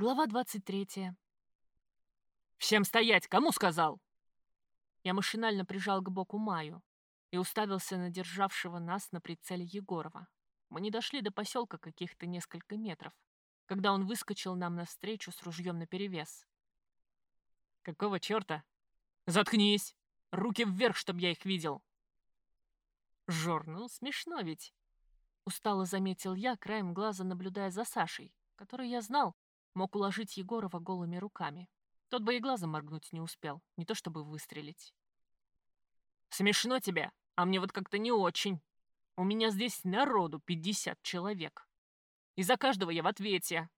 Глава 23. «Всем стоять! Кому сказал?» Я машинально прижал к боку Маю и уставился на державшего нас на прицеле Егорова. Мы не дошли до поселка каких-то несколько метров, когда он выскочил нам навстречу с ружьем наперевес. «Какого черта? Заткнись! Руки вверх, чтоб я их видел!» «Жор, ну смешно ведь!» Устало заметил я, краем глаза наблюдая за Сашей, который я знал, мог уложить Егорова голыми руками. Тот бы и глазом моргнуть не успел, не то чтобы выстрелить. «Смешно тебе, а мне вот как-то не очень. У меня здесь народу 50 человек. И за каждого я в ответе».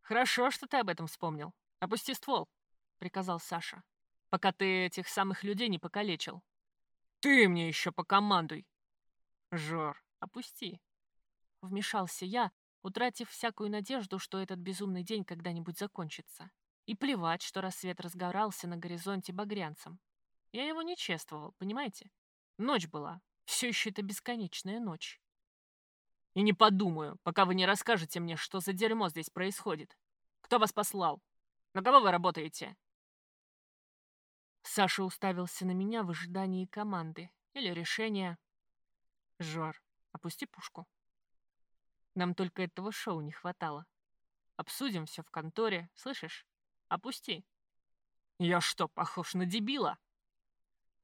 «Хорошо, что ты об этом вспомнил. Опусти ствол», — приказал Саша, «пока ты этих самых людей не покалечил». «Ты мне еще покомандуй!» «Жор, опусти», — вмешался я, утратив всякую надежду, что этот безумный день когда-нибудь закончится. И плевать, что рассвет разгорался на горизонте багрянцем. Я его не чествовал, понимаете? Ночь была. Все еще это бесконечная ночь. И не подумаю, пока вы не расскажете мне, что за дерьмо здесь происходит. Кто вас послал? На кого вы работаете? Саша уставился на меня в ожидании команды или решения. Жор, опусти пушку. Нам только этого шоу не хватало. Обсудим все в конторе, слышишь? Опусти. Я что, похож на дебила?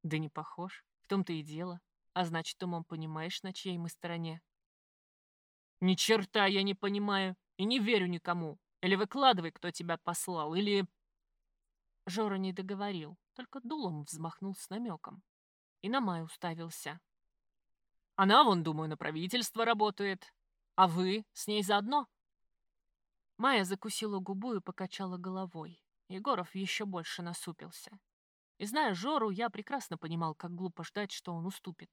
Да не похож, в том-то и дело. А значит, умом понимаешь, на чьей мы стороне. Ни черта я не понимаю и не верю никому. Или выкладывай, кто тебя послал, или... Жора не договорил, только дулом взмахнул с намеком. И на Май уставился. Она, вон, думаю, на правительство работает. А вы с ней заодно?» Майя закусила губу и покачала головой. Егоров еще больше насупился. И зная Жору, я прекрасно понимал, как глупо ждать, что он уступит.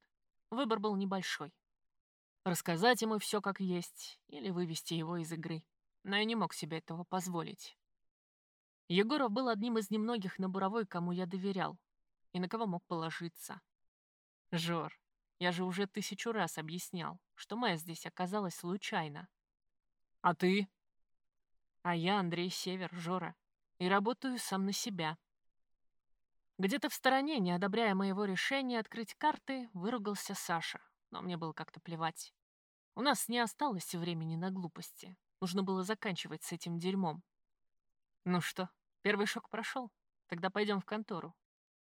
Выбор был небольшой. Рассказать ему все как есть или вывести его из игры. Но я не мог себе этого позволить. Егоров был одним из немногих на буровой, кому я доверял, и на кого мог положиться. Жор, я же уже тысячу раз объяснял, что Майя здесь оказалась случайно. А ты? А я Андрей Север, Жора, и работаю сам на себя. Где-то в стороне, не одобряя моего решения открыть карты, выругался Саша, но мне было как-то плевать. У нас не осталось времени на глупости. Нужно было заканчивать с этим дерьмом. Ну что, первый шок прошел? Тогда пойдем в контору.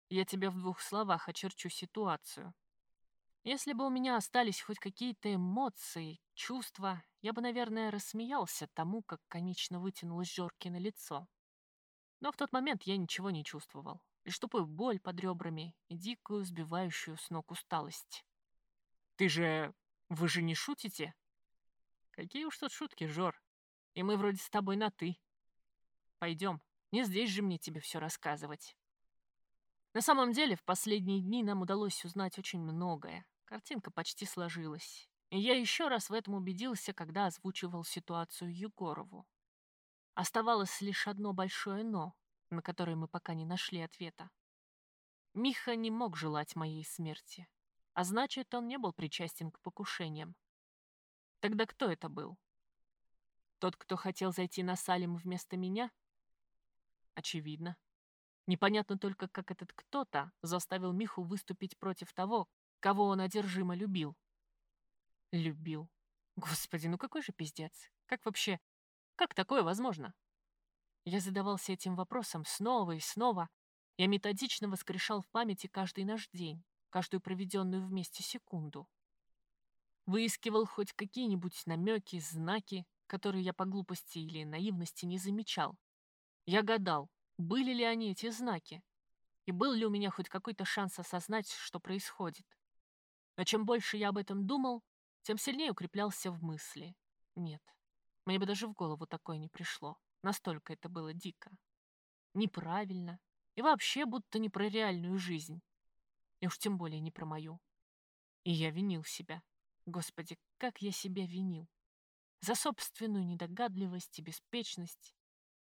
Я тебе в двух словах очерчу ситуацию. Если бы у меня остались хоть какие-то эмоции, чувства, я бы, наверное, рассмеялся тому, как комично вытянулось Жорки на лицо. Но в тот момент я ничего не чувствовал, лишь тупую боль под ребрами и дикую, сбивающую с ног усталость. «Ты же... вы же не шутите?» «Какие уж тут шутки, Жор. И мы вроде с тобой на «ты». Пойдем, не здесь же мне тебе все рассказывать». На самом деле, в последние дни нам удалось узнать очень многое. Картинка почти сложилась. И я еще раз в этом убедился, когда озвучивал ситуацию Егорову. Оставалось лишь одно большое «но», на которое мы пока не нашли ответа. Миха не мог желать моей смерти, а значит, он не был причастен к покушениям. Тогда кто это был? Тот, кто хотел зайти на Салим вместо меня? Очевидно. Непонятно только, как этот кто-то заставил Миху выступить против того, кого он одержимо любил. Любил. Господи, ну какой же пиздец. Как вообще, как такое возможно? Я задавался этим вопросом снова и снова. Я методично воскрешал в памяти каждый наш день, каждую проведенную вместе секунду. Выискивал хоть какие-нибудь намеки, знаки, которые я по глупости или наивности не замечал. Я гадал, были ли они эти знаки, и был ли у меня хоть какой-то шанс осознать, что происходит. Но чем больше я об этом думал, тем сильнее укреплялся в мысли. Нет, мне бы даже в голову такое не пришло. Настолько это было дико. Неправильно. И вообще будто не про реальную жизнь. И уж тем более не про мою. И я винил себя. Господи, как я себя винил. За собственную недогадливость и беспечность.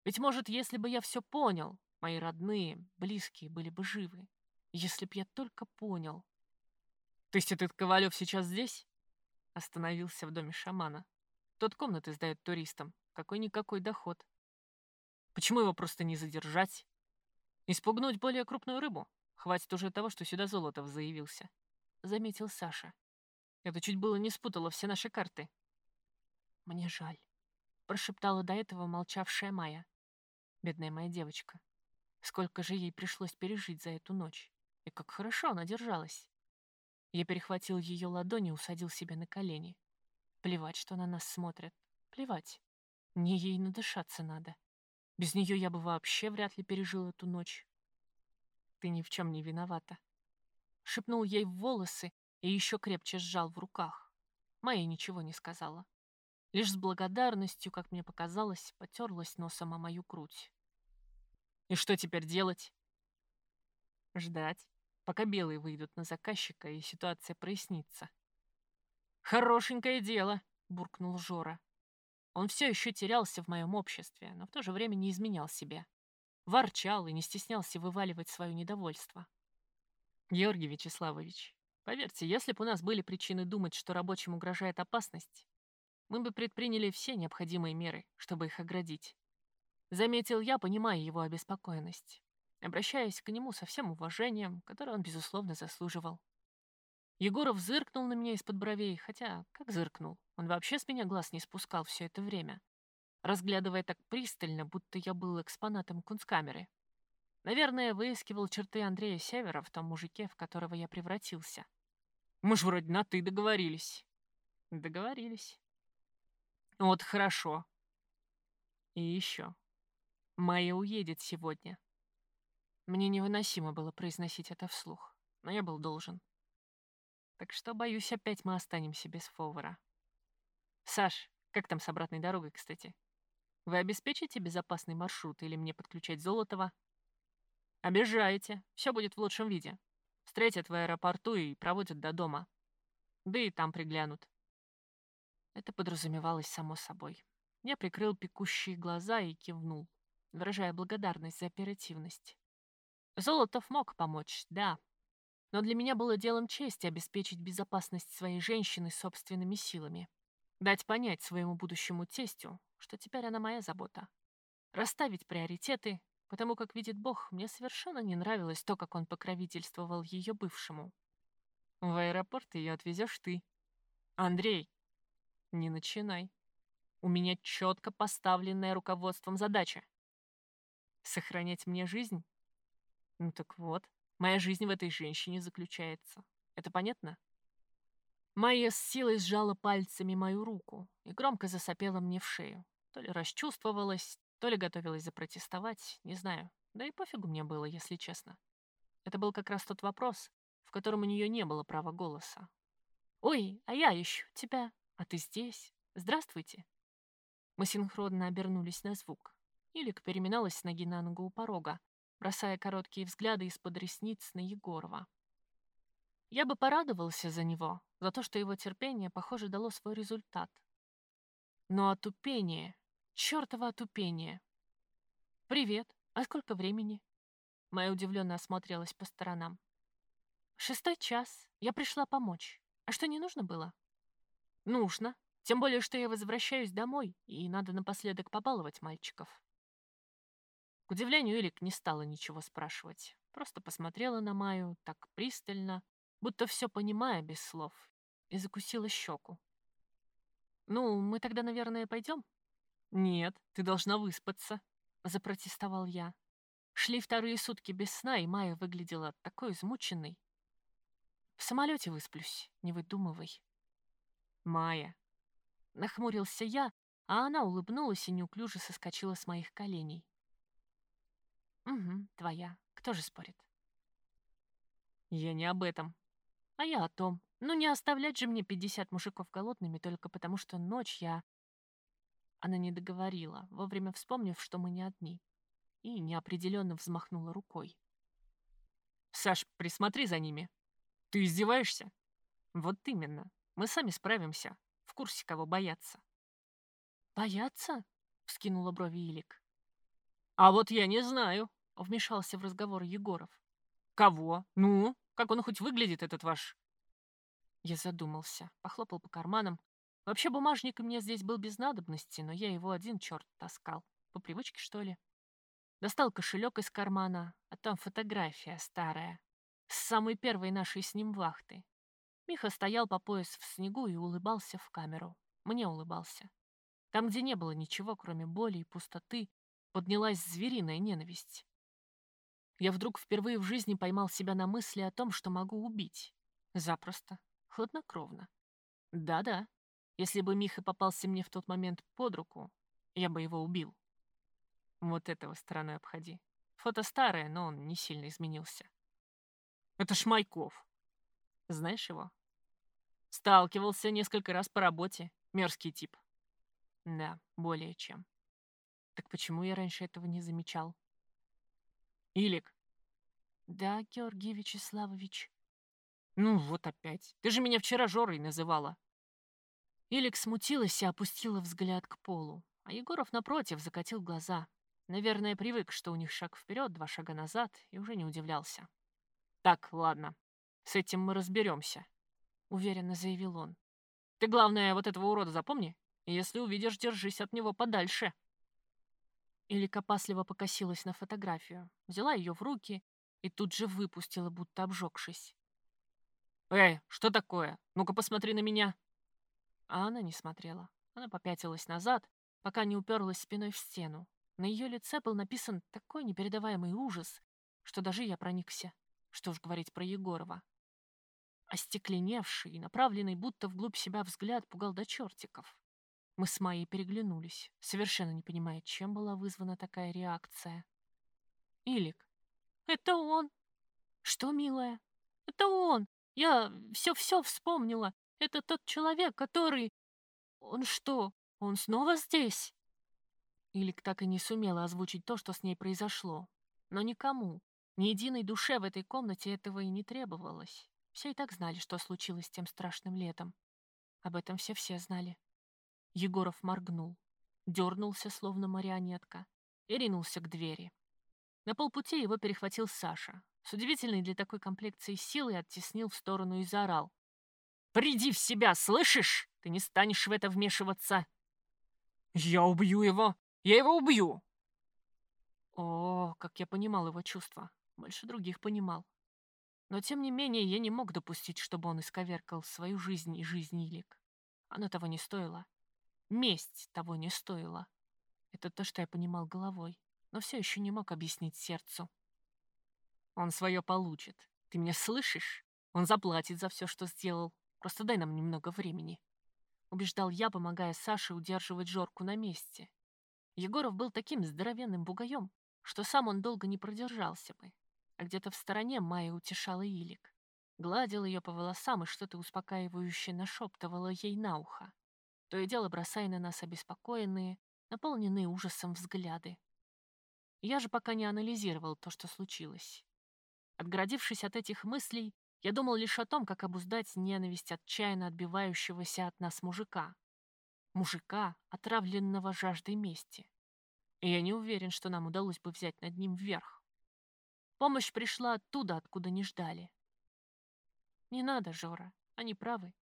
Ведь, может, если бы я все понял, мои родные, близкие были бы живы. Если б я только понял. То есть этот Ковалев сейчас здесь? Остановился в доме шамана. Тот комнаты сдает туристам. Какой-никакой доход. Почему его просто не задержать? Испугнуть более крупную рыбу? Хватит уже того, что сюда Золотов заявился. Заметил Саша. Это чуть было не спутало все наши карты. Мне жаль. Прошептала до этого молчавшая Майя. Бедная моя девочка. Сколько же ей пришлось пережить за эту ночь. И как хорошо она держалась. Я перехватил ее ладони и усадил себя на колени. Плевать, что на нас смотрят. Плевать. Мне ей надышаться надо. Без нее я бы вообще вряд ли пережил эту ночь. Ты ни в чем не виновата. Шепнул ей в волосы и еще крепче сжал в руках. Майя ничего не сказала. Лишь с благодарностью, как мне показалось, потерлась носом о мою грудь. И что теперь делать? Ждать, пока белые выйдут на заказчика и ситуация прояснится. «Хорошенькое дело», — буркнул Жора. Он все еще терялся в моем обществе, но в то же время не изменял себе. Ворчал и не стеснялся вываливать свое недовольство. Георгий Вячеславович, поверьте, если бы у нас были причины думать, что рабочим угрожает опасность, мы бы предприняли все необходимые меры, чтобы их оградить. Заметил я, понимая его обеспокоенность, обращаясь к нему со всем уважением, которое он, безусловно, заслуживал. Егоров зыркнул на меня из-под бровей, хотя как зыркнул? Он вообще с меня глаз не спускал все это время, разглядывая так пристально, будто я был экспонатом кунсткамеры. Наверное, выискивал черты Андрея Севера в том мужике, в которого я превратился. Мы ж вроде на «ты» договорились. Договорились. Вот хорошо. И еще. Майя уедет сегодня. Мне невыносимо было произносить это вслух, но я был должен. Так что, боюсь, опять мы останемся без фовара. Саш, как там с обратной дорогой, кстати? Вы обеспечите безопасный маршрут или мне подключать Золотова? Обижаете. Все будет в лучшем виде. Встретят в аэропорту и проводят до дома. Да и там приглянут. Это подразумевалось само собой. Я прикрыл пекущие глаза и кивнул, выражая благодарность за оперативность. Золотов мог помочь, да, но для меня было делом чести обеспечить безопасность своей женщины собственными силами. Дать понять своему будущему тестю, что теперь она моя забота. Расставить приоритеты, потому как, видит Бог, мне совершенно не нравилось то, как он покровительствовал ее бывшему. В аэропорт ее отвезешь ты. Андрей, не начинай. У меня четко поставленная руководством задача. Сохранять мне жизнь? Ну так вот, Моя жизнь в этой женщине заключается. Это понятно? Майя с силой сжала пальцами мою руку и громко засопела мне в шею. То ли расчувствовалась, то ли готовилась запротестовать, не знаю. Да и пофигу мне было, если честно. Это был как раз тот вопрос, в котором у нее не было права голоса. «Ой, а я ищу тебя. А ты здесь? Здравствуйте». Мы синхронно обернулись на звук. Илик переминалась с ноги на ногу у порога, бросая короткие взгляды из-под ресниц на Егорова. Я бы порадовался за него, за то, что его терпение, похоже, дало свой результат. Но отупение, чертово отупение. «Привет, а сколько времени?» Майя удивленно осмотрелась по сторонам. «Шестой час. Я пришла помочь. А что, не нужно было?» «Нужно. Тем более, что я возвращаюсь домой, и надо напоследок побаловать мальчиков». К удивлению, Элик не стала ничего спрашивать. Просто посмотрела на Маю так пристально, будто все понимая без слов, и закусила щеку. «Ну, мы тогда, наверное, пойдем?» «Нет, ты должна выспаться», — запротестовал я. Шли вторые сутки без сна, и Майя выглядела такой измученной. «В самолете высплюсь, не выдумывай». «Майя». Нахмурился я, а она улыбнулась и неуклюже соскочила с моих коленей. Угу, твоя. Кто же спорит? Я не об этом. А я о том. Ну не оставлять же мне 50 мужиков голодными только потому, что ночь я... Она не договорила, вовремя вспомнив, что мы не одни, и неопределенно взмахнула рукой. «Саш, присмотри за ними. Ты издеваешься?» «Вот именно. Мы сами справимся. В курсе, кого бояться». «Бояться?» — вскинула брови Илик. «А вот я не знаю», Вмешался в разговор Егоров. «Кого? Ну? Как он хоть выглядит, этот ваш?» Я задумался, похлопал по карманам, Вообще бумажник мне здесь был без надобности, но я его один черт таскал. По привычке, что ли? Достал кошелек из кармана, а там фотография старая. С самой первой нашей с ним вахты. Миха стоял по пояс в снегу и улыбался в камеру. Мне улыбался. Там, где не было ничего, кроме боли и пустоты, поднялась звериная ненависть. Я вдруг впервые в жизни поймал себя на мысли о том, что могу убить. Запросто. Хладнокровно. Да-да. Если бы Миха попался мне в тот момент под руку, я бы его убил. Вот этого стороной обходи. Фото старое, но он не сильно изменился. Это Шмайков. Знаешь его? Сталкивался несколько раз по работе. Мерзкий тип. Да, более чем. Так почему я раньше этого не замечал? Илик. Да, Георгий Вячеславович. Ну вот опять. Ты же меня вчера Жорой называла. Илик смутилась и опустила взгляд к полу, а Егоров, напротив, закатил глаза. Наверное, привык, что у них шаг вперед, два шага назад, и уже не удивлялся. «Так, ладно, с этим мы разберемся», — уверенно заявил он. «Ты, главное, вот этого урода запомни, и если увидишь, держись от него подальше». Илика опасливо покосилась на фотографию, взяла ее в руки и тут же выпустила, будто обжегшись. «Эй, что такое? Ну-ка посмотри на меня!» А она не смотрела. Она попятилась назад, пока не уперлась спиной в стену. На ее лице был написан такой непередаваемый ужас, что даже я проникся. Что уж говорить про Егорова. Остекленевший и направленный будто вглубь себя взгляд пугал до чертиков. Мы с Майей переглянулись, совершенно не понимая, чем была вызвана такая реакция. «Илик, это он!» «Что, милая?» «Это он! Я все-все вспомнила. Это тот человек, который... Он что, он снова здесь?» Илик так и не сумела озвучить то, что с ней произошло. Но никому, ни единой душе в этой комнате этого и не требовалось. Все и так знали, что случилось тем страшным летом. Об этом все-все знали. Егоров моргнул, дернулся, словно марионетка, и ринулся к двери. На полпути его перехватил Саша, с удивительной для такой комплекции силой оттеснил в сторону и заорал. «Приди в себя, слышишь? Ты не станешь в это вмешиваться!» «Я убью его! Я его убью!» О, как я понимал его чувства. Больше других понимал. Но, тем не менее, я не мог допустить, чтобы он исковеркал свою жизнь и жизнь Илик. Оно того не стоило. Месть того не стоила. Это то, что я понимал головой, но все еще не мог объяснить сердцу. Он свое получит. Ты меня слышишь? Он заплатит за все, что сделал. Просто дай нам немного времени. Убеждал я, помогая Саше удерживать Жорку на месте. Егоров был таким здоровенным бугаем, что сам он долго не продержался бы. А где-то в стороне Майя утешала Илик. Гладила ее по волосам и что-то успокаивающе нашептывала ей на ухо. То и дело бросая на нас обеспокоенные, наполненные ужасом взгляды. Я же пока не анализировал то, что случилось. Отгородившись от этих мыслей, я думал лишь о том, как обуздать ненависть отчаянно отбивающегося от нас мужика. Мужика, отравленного жаждой мести. И я не уверен, что нам удалось бы взять над ним верх. Помощь пришла оттуда, откуда не ждали. «Не надо, Жора, они правы.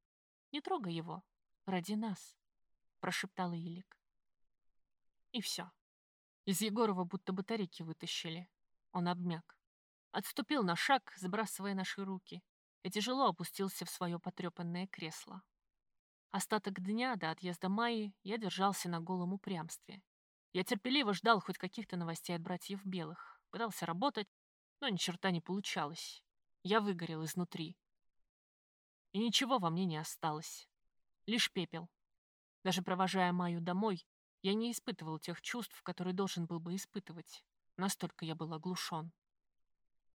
Не трогай его. Ради нас», — прошептала Илик. И все. Из Егорова будто батарейки вытащили. Он обмяк. Отступил на шаг, сбрасывая наши руки, и тяжело опустился в свое потрепанное кресло. Остаток дня до отъезда Майи я держался на голом упрямстве. Я терпеливо ждал хоть каких-то новостей от братьев Белых. Пытался работать, но ни черта не получалось. Я выгорел изнутри. И ничего во мне не осталось. Лишь пепел. Даже провожая Майю домой, я не испытывал тех чувств, которые должен был бы испытывать. Настолько я был оглушен.